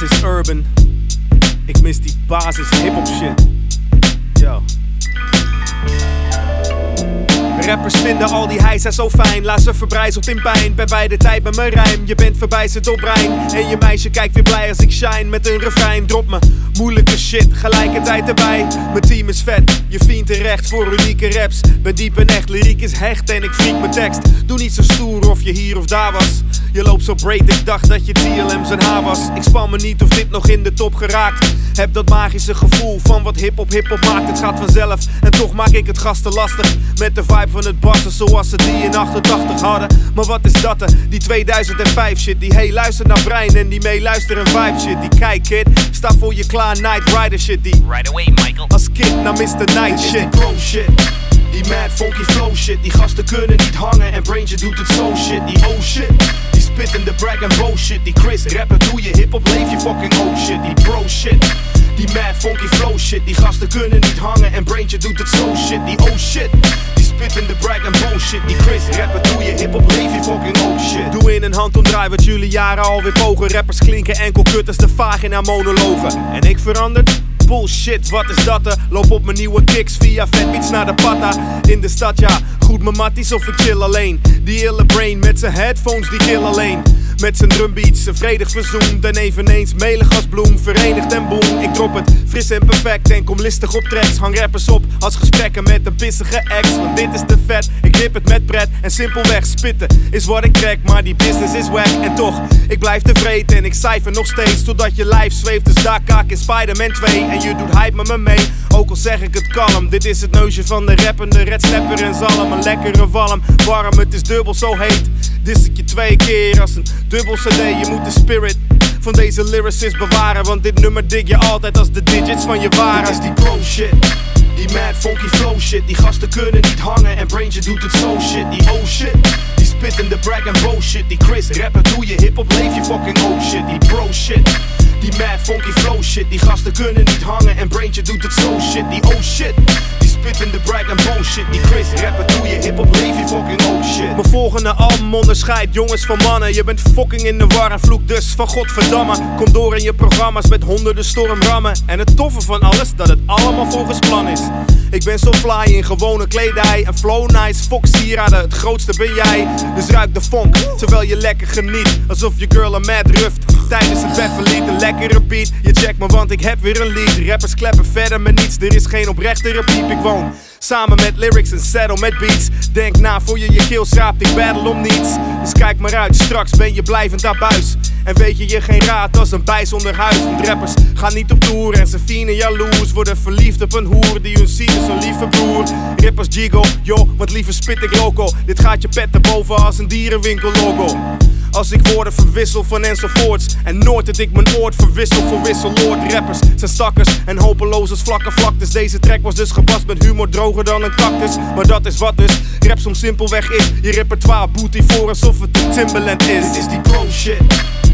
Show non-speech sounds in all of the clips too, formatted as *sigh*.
is urban. Ik mis die basis hip-hop shit. Yo. Rappers vinden al die hijsa zo fijn. Laat ze verbrijzeld in pijn. Bij de tijd met mijn rijm. Je bent verbijzeld op brein. En je meisje kijkt weer blij als ik shine met een refrein. Drop me moeilijke shit, gelijkertijd erbij. Mijn team is vet, je vriend terecht voor unieke raps. Ben diep en echt, lyriek is hecht en ik freak mijn tekst. Doe niet zo stoer of je hier of daar was. Je loopt zo breed, ik dacht dat je TLM zijn haar was. Ik span me niet of dit nog in de top geraakt. Heb dat magische gevoel van wat hip-hop hip-hop maakt. Het gaat vanzelf en toch maak ik het gasten lastig. Met de vibe van het bassen zoals ze die in 88 hadden. Maar wat is dat? er? Die 2005 shit. Die hey luister naar Brian en die meeluisteren vibe shit. Die kijk kid, sta voor je klaar Night Rider shit. Die Right away, Michael. als kid naar Mr. Night shit. shit. Die mad funky flow shit. Die gasten kunnen niet hangen en Braintje doet het zo shit. Die oh shit. Die spittende brag en bullshit. Die Chris rappen doe je hip hop leef je fucking oh shit. Die pro shit. Die mad funky flow shit. Die gasten kunnen niet hangen en Braintje doet het zo shit. Die oh shit. Die spittende brag en bullshit. Die Chris rappen doe je hip hop leef je fucking oh shit. Doe in een handomdraai wat jullie jaren alweer pogen. Rappers klinken enkel kut als de vagina monologen. En ik verander? Bullshit, wat is dat er? Loop op mijn nieuwe kicks via Fatbeats naar de patta. In de stad, ja, goed mijn matties of ik chill alleen. Die ille brain met zijn headphones, die kill alleen. Met zijn drumbeats, vredig verzoend en eveneens melig als bloem. Verenigd en boem, ik drop het fris en perfect en kom listig op tracks. Hang rappers op als gesprekken met een pissige ex. Want dit is te vet, ik rip het met pret en simpelweg spitten is wat ik trek. Maar die business is wack en toch, ik blijf tevreden en ik cijfer nog steeds. Totdat je lijf zweeft, dus daar kaak in Spider-Man 2. En je doet hype met me mee, ook al zeg ik het kalm. Dit is het neusje van de rappende red snapper en zalm. Een lekkere walm, warm, het is dubbel zo heet. Twee keer als een dubbel CD. Je moet de spirit van deze lyricist bewaren. Want dit nummer dig je altijd als de digits van je Dit waren. is die pro shit. Die mad funky flow shit. Die gasten kunnen niet hangen en Braintje doet het zo shit. Die oh shit. Die spittende brag en bullshit. Die Chris rappen doe je hip hop leef je fucking oh shit. Die pro shit. Die mad funky flow shit. Die gasten kunnen niet hangen en Braintje doet het zo shit. Die oh shit. Die spittende brag en bullshit. Die Chris rappen doe je hip hop leef fucking oh shit. Mijn volgende album onderscheidt jongens van mannen. Je bent fucking in de war en vloek dus van godverdamme. Kom door in je programma's met honderden stormrammen. En het toffe van alles, dat het allemaal volgens plan is. Ik ben zo fly in gewone kledij en flow nice. Fox sieraden, het grootste ben jij. Dus ruik de vonk, terwijl je lekker geniet. Alsof je girl een mad ruft. Tijdens het verliet een lekkere beat. Je checkt me, want ik heb weer een lied. Rappers kleppen verder met niets. Er is geen oprechtere piep. Ik woon samen met lyrics en settle met beats. Denk na voor je je keel schraapt. Ik battle om niets. Dus kijk maar uit, straks ben je blijvend aan buis. En weet je je geen raad als een bij zonder huis. Want rappers gaan niet op tour en ze fienen jaloers. Worden verliefd op een hoer die hun ziet als een lieve broer. Rappers jigo, yo, want liever spit ik loco. Dit gaat je pet erboven als een dierenwinkel logo. Als ik woorden verwissel van enzovoorts En nooit dat ik mijn oord verwissel voor wisseloord Rappers zijn stakkers en hopeloos als vlakke vlaktes Deze track was dus gebast met humor droger dan een cactus Maar dat is wat dus rap soms simpelweg is Je repertoire boet die voor alsof het de Timberland is Dit is die pro shit.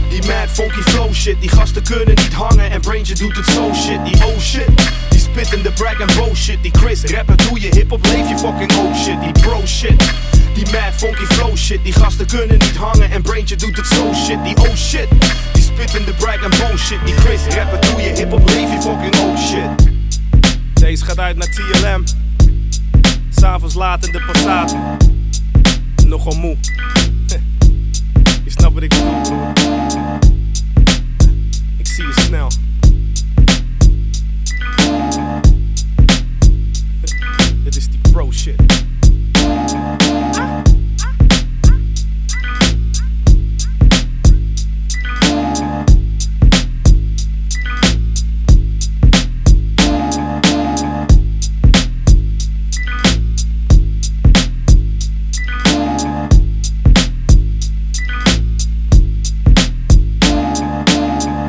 Die mad funky flow shit. Die gasten kunnen niet hangen en Braintje doet het zo shit. Die oh shit. Die spittende brag en bullshit. Die Chris rappen doe je hip hop leef je fucking oh shit. Die pro shit. Die mad funky flow shit. Die gasten kunnen niet hangen en Braintje doet het zo shit. Die oh shit. Die spittende brag en bullshit. Die Chris rappen doe je hip hop leef je fucking oh shit. Deze gaat uit naar TLM S'avonds laat in de Passat Nogal moe *laughs* Je snapt wat ik bedoel